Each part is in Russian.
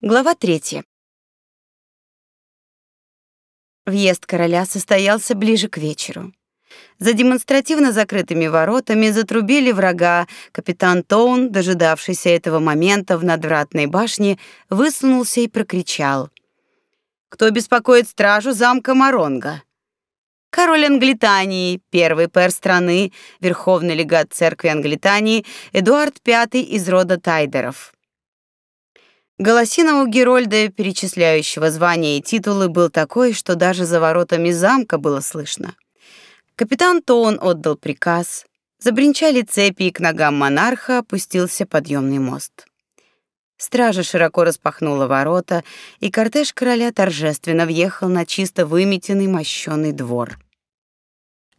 Глава третья. Въезд короля состоялся ближе к вечеру. За демонстративно закрытыми воротами затрубили врага. Капитан Тоун, дожидавшийся этого момента в надвратной башне, высунулся и прокричал: "Кто беспокоит стражу замка Маронга?" Король Англитании, первый пэр страны, верховный легат церкви Англитании Эдуард V из рода Тайдеров. Голосина у Герольда, перечисляющего звания и титулы, был такой, что даже за воротами замка было слышно. Капитан Тоун отдал приказ. Забринчали цепи, и к ногам монарха опустился подъемный мост. Стража широко распахнула ворота, и кортеж короля торжественно въехал на чисто выметенный мощёный двор.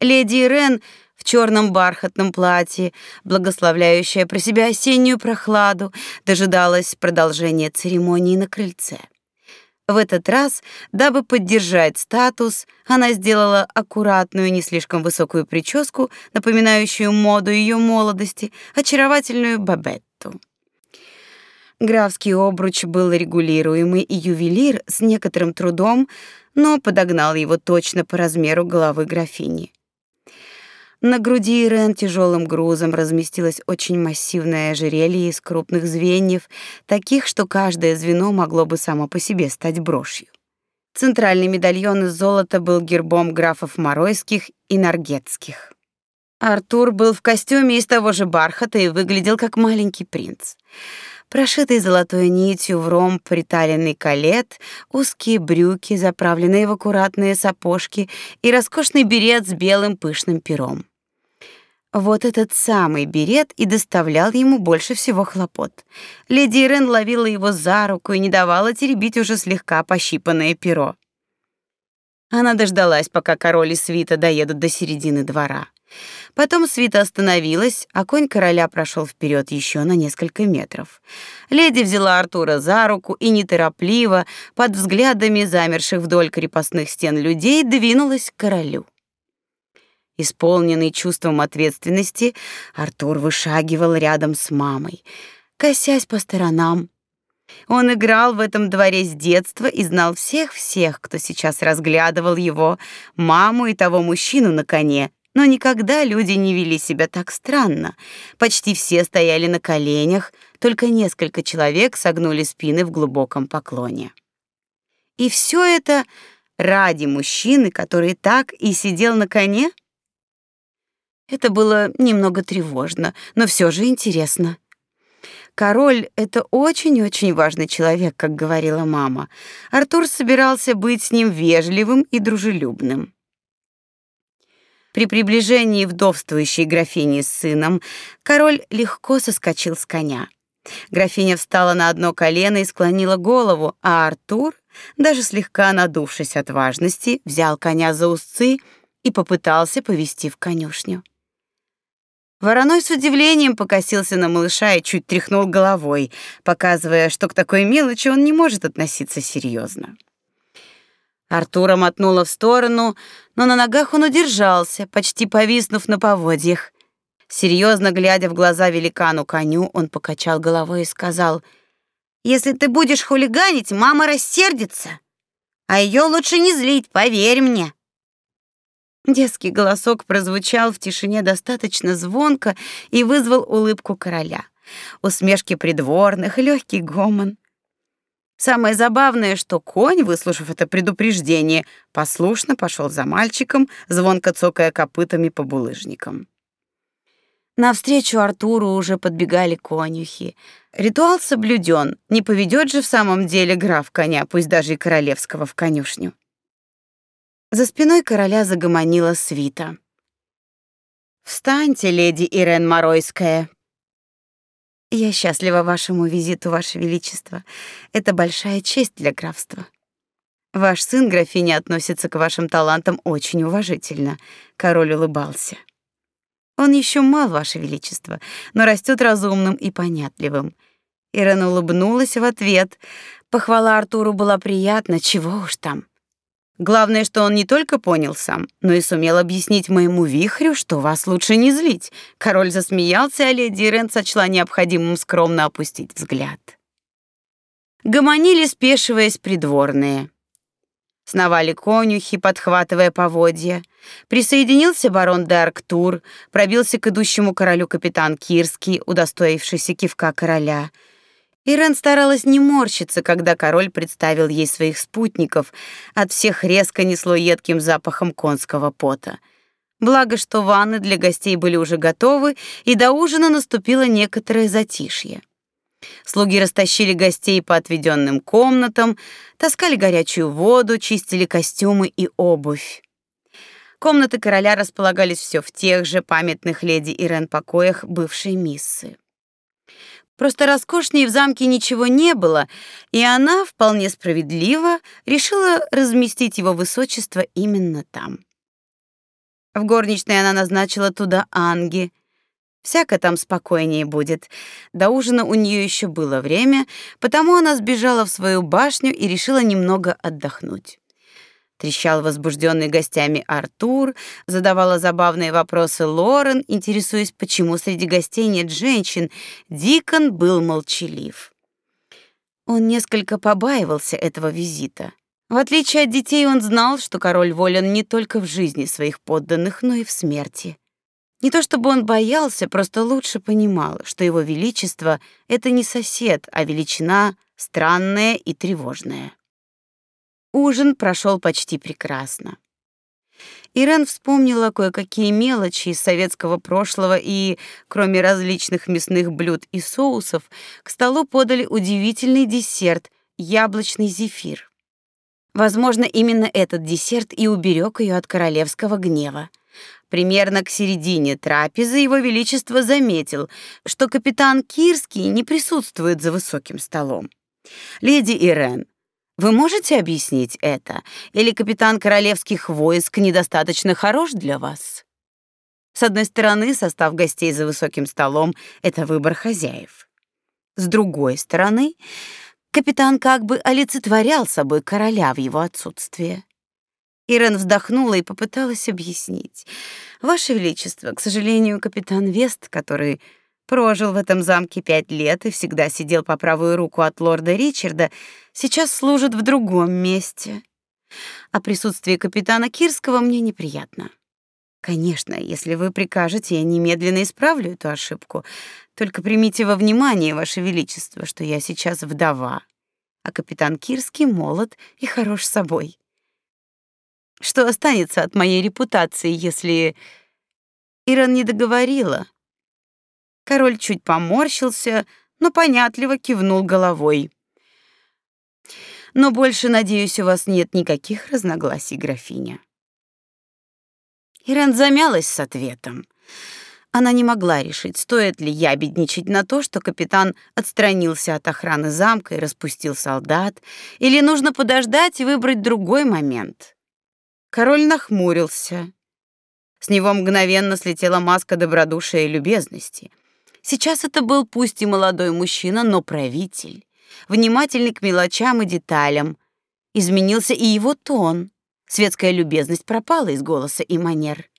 Леди Ирен в черном бархатном платье, благословляющая про себя осеннюю прохладу, дожидалась продолжения церемонии на крыльце. В этот раз, дабы поддержать статус, она сделала аккуратную, не слишком высокую прическу, напоминающую моду ее молодости, очаровательную бабетту. Графский обруч был регулируемый, и ювелир с некоторым трудом, но подогнал его точно по размеру головы графини. На груди Ирен тяжелым грузом разместилось очень массивное ожерелье из крупных звеньев, таких, что каждое звено могло бы само по себе стать брошью. Центральный медальон из золота был гербом графов Моройских и Наргетских. Артур был в костюме из того же бархата и выглядел как маленький принц. Прошитый золотой нитью в ромб приталенный калет, узкие брюки, заправленные в аккуратные сапожки и роскошный берет с белым пышным пером. Вот этот самый берет и доставлял ему больше всего хлопот. Леди Ирен ловила его за руку и не давала теребить уже слегка пощипанное перо. Она дождалась, пока король и свита доедут до середины двора. Потом свита остановилась, а конь короля прошел вперед еще на несколько метров. Леди взяла Артура за руку и неторопливо, под взглядами замерших вдоль крепостных стен людей, двинулась к королю. Исполненный чувством ответственности, Артур вышагивал рядом с мамой, косясь по сторонам. Он играл в этом дворе с детства и знал всех-всех, кто сейчас разглядывал его, маму и того мужчину на коне. Но никогда люди не вели себя так странно. Почти все стояли на коленях, только несколько человек согнули спины в глубоком поклоне. И все это ради мужчины, который так и сидел на коне? Это было немного тревожно, но все же интересно. Король — это очень-очень важный человек, как говорила мама. Артур собирался быть с ним вежливым и дружелюбным. При приближении вдовствующей графини с сыном король легко соскочил с коня. Графиня встала на одно колено и склонила голову, а Артур, даже слегка надувшись от важности, взял коня за узцы и попытался повести в конюшню. Вороной с удивлением покосился на малыша и чуть тряхнул головой, показывая, что к такой мелочи он не может относиться серьезно. Артура мотнула в сторону, но на ногах он удержался, почти повиснув на поводьях. Серьезно глядя в глаза великану коню, он покачал головой и сказал: "Если ты будешь хулиганить, мама рассердится, а ее лучше не злить, поверь мне". Детский голосок прозвучал в тишине достаточно звонко и вызвал улыбку короля. Усмешки придворных, легкий гомон. Самое забавное, что конь, выслушав это предупреждение, послушно пошел за мальчиком, звонко цокая копытами по булыжникам. Навстречу Артуру уже подбегали конюхи. Ритуал соблюден, не поведет же в самом деле граф коня, пусть даже и королевского, в конюшню. За спиной короля загомонила свита. «Встаньте, леди Ирен Моройская!» «Я счастлива вашему визиту, ваше величество. Это большая честь для графства. Ваш сын, графиня, относится к вашим талантам очень уважительно», — король улыбался. «Он еще мал, ваше величество, но растет разумным и понятливым». Ирен улыбнулась в ответ. Похвала Артуру была приятна, чего уж там. Главное, что он не только понял сам, но и сумел объяснить моему вихрю, что вас лучше не злить. Король засмеялся, а леди Ирен сочла необходимым скромно опустить взгляд. Гомонили, спешиваясь придворные. Сновали конюхи, подхватывая поводья. Присоединился барон де Арктур, пробился к идущему королю капитан Кирский, удостоившийся кивка короля. Ирен старалась не морщиться, когда король представил ей своих спутников. От всех резко несло едким запахом конского пота. Благо, что ванны для гостей были уже готовы, и до ужина наступило некоторое затишье. Слуги растащили гостей по отведенным комнатам, таскали горячую воду, чистили костюмы и обувь. Комнаты короля располагались все в тех же памятных леди Ирен покоях бывшей миссы. Просто роскошнее в замке ничего не было, и она, вполне справедливо, решила разместить его высочество именно там. В горничной она назначила туда Анги, Всяко там спокойнее будет. До ужина у нее еще было время, потому она сбежала в свою башню и решила немного отдохнуть. Трещал возбужденный гостями Артур, задавала забавные вопросы Лорен, интересуясь, почему среди гостей нет женщин. Дикон был молчалив. Он несколько побаивался этого визита. В отличие от детей, он знал, что король волен не только в жизни своих подданных, но и в смерти. Не то чтобы он боялся, просто лучше понимал, что его величество это не сосед, а величина странная и тревожная. Ужин прошел почти прекрасно. Ирен вспомнила кое-какие мелочи из советского прошлого, и, кроме различных мясных блюд и соусов, к столу подали удивительный десерт яблочный зефир. Возможно, именно этот десерт и уберег ее от королевского гнева. Примерно к середине трапезы его величество заметил, что капитан Кирский не присутствует за высоким столом. Леди Ирен, вы можете объяснить это, или капитан королевских войск недостаточно хорош для вас? С одной стороны, состав гостей за высоким столом это выбор хозяев. С другой стороны, капитан как бы олицетворял собой короля в его отсутствие. Ирен вздохнула и попыталась объяснить. Ваше величество, к сожалению, капитан Вест, который прожил в этом замке пять лет и всегда сидел по правую руку от лорда Ричарда, сейчас служит в другом месте. А присутствие капитана Кирского мне неприятно. Конечно, если вы прикажете, я немедленно исправлю эту ошибку. Только примите во внимание, ваше величество, что я сейчас вдова, а капитан Кирский молод и хорош собой. Что останется от моей репутации, если Иран не договорила? Король чуть поморщился, но понятливо кивнул головой. Но больше, надеюсь, у вас нет никаких разногласий, графиня. Иран замялась с ответом. Она не могла решить, стоит ли ябедничать на то, что капитан отстранился от охраны замка и распустил солдат, или нужно подождать и выбрать другой момент. Король нахмурился. С него мгновенно слетела маска добродушия и любезности. Сейчас это был пусть и молодой мужчина, но правитель, внимательный к мелочам и деталям. Изменился и его тон. Светская любезность пропала из голоса и манер.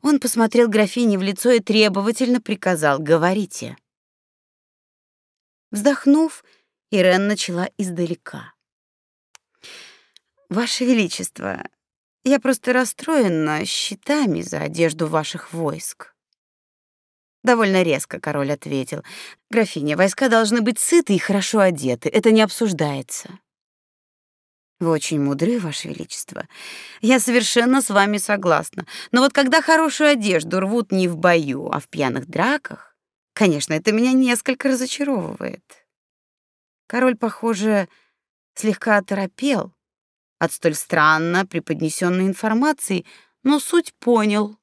Он посмотрел графине в лицо и требовательно приказал: "Говорите". Вздохнув, Ирен начала издалека. Ваше величество, я просто расстроена счетами за одежду ваших войск. Довольно резко король ответил: "Графиня, войска должны быть сыты и хорошо одеты, это не обсуждается". Вы очень мудры, ваше величество. Я совершенно с вами согласна. Но вот когда хорошую одежду рвут не в бою, а в пьяных драках, конечно, это меня несколько разочаровывает. Король, похоже, слегка оторопел от столь странно преподнесенной информации, но суть понял.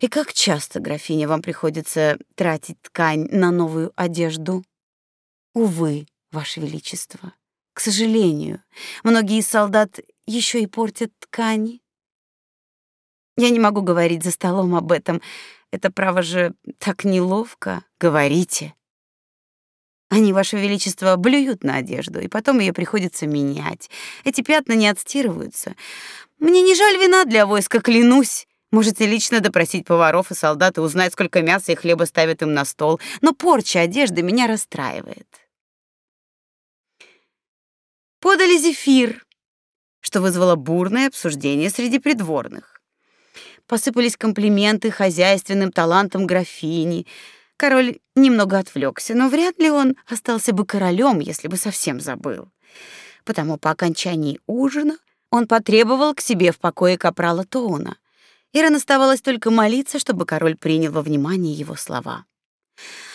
И как часто, графиня, вам приходится тратить ткань на новую одежду? Увы, ваше величество. К сожалению, многие солдат еще и портят ткани. Я не могу говорить за столом об этом. Это право же так неловко. Говорите. Они, ваше величество, блюют на одежду, и потом ее приходится менять. Эти пятна не отстирываются. Мне не жаль вина для войска, клянусь. Можете лично допросить поваров и солдат и узнать, сколько мяса и хлеба ставят им на стол, но порча одежды меня расстраивает. подали зефир, что вызвало бурное обсуждение среди придворных. Посыпались комплименты хозяйственным талантам графини. Король немного отвлекся, но вряд ли он остался бы королем, если бы совсем забыл. Потому по окончании ужина он потребовал к себе в покое капрала Тоуна. Ирен оставалось только молиться, чтобы король принял во внимание его слова.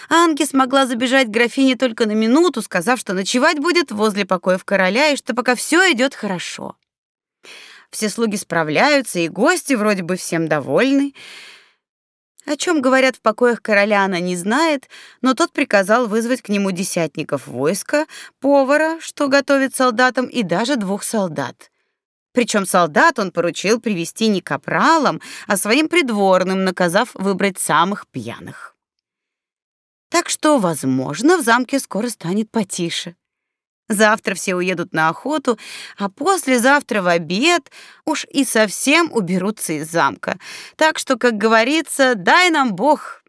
Анги смогла забежать к графине только на минуту, сказав, что ночевать будет возле покоев короля и что пока все идет хорошо. Все слуги справляются, и гости вроде бы всем довольны. О чем говорят в покоях короля, она не знает, но тот приказал вызвать к нему десятников войска, повара, что готовит солдатам, и даже двух солдат. Причем солдат он поручил привести не капралам, а своим придворным, наказав выбрать самых пьяных. Так что, возможно, в замке скоро станет потише. Завтра все уедут на охоту, а послезавтра в обед уж и совсем уберутся из замка. Так что, как говорится, дай нам Бог.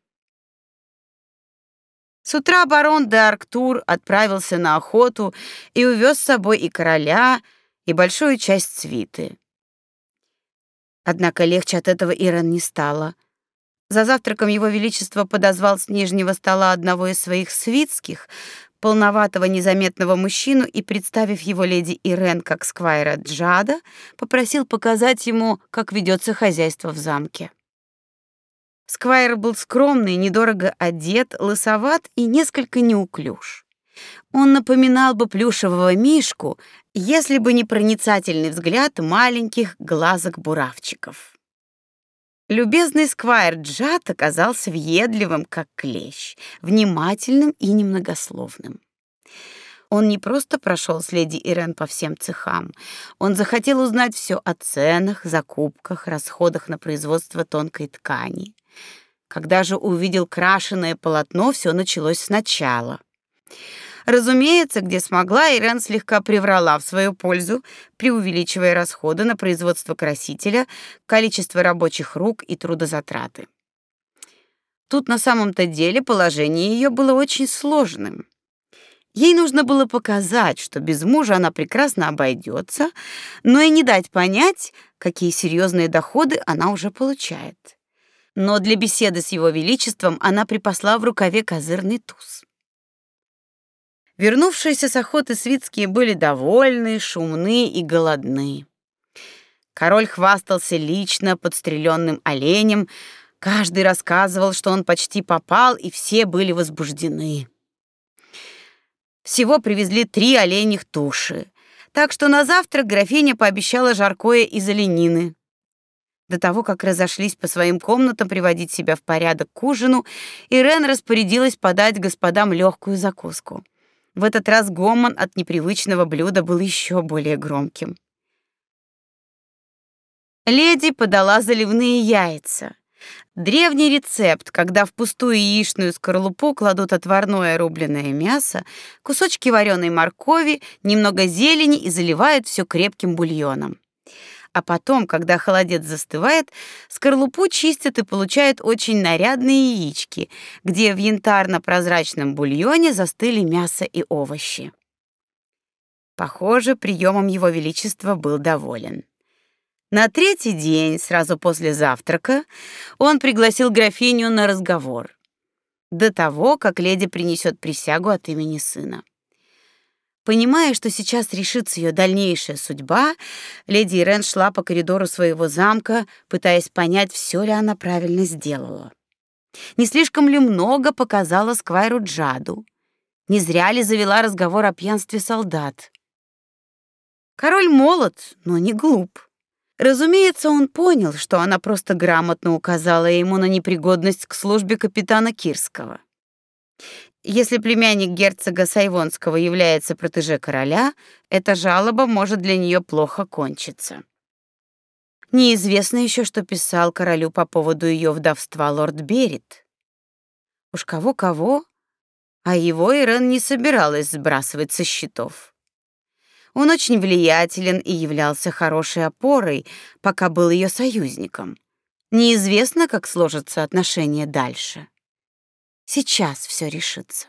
С утра барон де Арктур отправился на охоту и увез с собой и короля, и большую часть свиты. Однако легче от этого Иран не стало. За завтраком его величество подозвал с нижнего стола одного из своих свитских, полноватого незаметного мужчину и, представив его леди Ирен как сквайра Джада, попросил показать ему, как ведется хозяйство в замке. Сквайр был скромный, недорого одет, лысоват и несколько неуклюж. Он напоминал бы плюшевого мишку, если бы не проницательный взгляд маленьких глазок-буравчиков. Любезный сквайр Джат оказался въедливым, как клещ, внимательным и немногословным. Он не просто прошел с леди Ирен по всем цехам, он захотел узнать все о ценах, закупках, расходах на производство тонкой ткани. Когда же увидел крашеное полотно, все началось сначала — Разумеется, где смогла, Ирен слегка приврала в свою пользу, преувеличивая расходы на производство красителя, количество рабочих рук и трудозатраты. Тут на самом-то деле положение ее было очень сложным. Ей нужно было показать, что без мужа она прекрасно обойдется, но и не дать понять, какие серьезные доходы она уже получает. Но для беседы с его величеством она припасла в рукаве козырный туз. Вернувшиеся с охоты свитские были довольны, шумны и голодны. Король хвастался лично подстреленным оленем, каждый рассказывал, что он почти попал, и все были возбуждены. Всего привезли три оленьих туши, так что на завтрак графиня пообещала жаркое из оленины. До того, как разошлись по своим комнатам приводить себя в порядок к ужину, Ирен распорядилась подать господам легкую закуску. В этот раз гомон от непривычного блюда был еще более громким. Леди подала заливные яйца. Древний рецепт, когда в пустую яичную скорлупу кладут отварное рубленое мясо, кусочки вареной моркови, немного зелени и заливают все крепким бульоном а потом, когда холодец застывает, скорлупу чистят и получают очень нарядные яички, где в янтарно-прозрачном бульоне застыли мясо и овощи. Похоже, приемом его величества был доволен. На третий день, сразу после завтрака, он пригласил графиню на разговор. До того, как леди принесет присягу от имени сына. Понимая, что сейчас решится ее дальнейшая судьба, леди Ирен шла по коридору своего замка, пытаясь понять, все ли она правильно сделала. Не слишком ли много показала Сквайру Джаду? Не зря ли завела разговор о пьянстве солдат? Король молод, но не глуп. Разумеется, он понял, что она просто грамотно указала ему на непригодность к службе капитана Кирского. Если племянник герцога Сайвонского является протеже короля, эта жалоба может для нее плохо кончиться. Неизвестно еще, что писал королю по поводу ее вдовства лорд Берет. Уж кого-кого, а его Ирен не собиралась сбрасывать со счетов. Он очень влиятелен и являлся хорошей опорой, пока был ее союзником. Неизвестно, как сложатся отношения дальше. Сейчас все решится.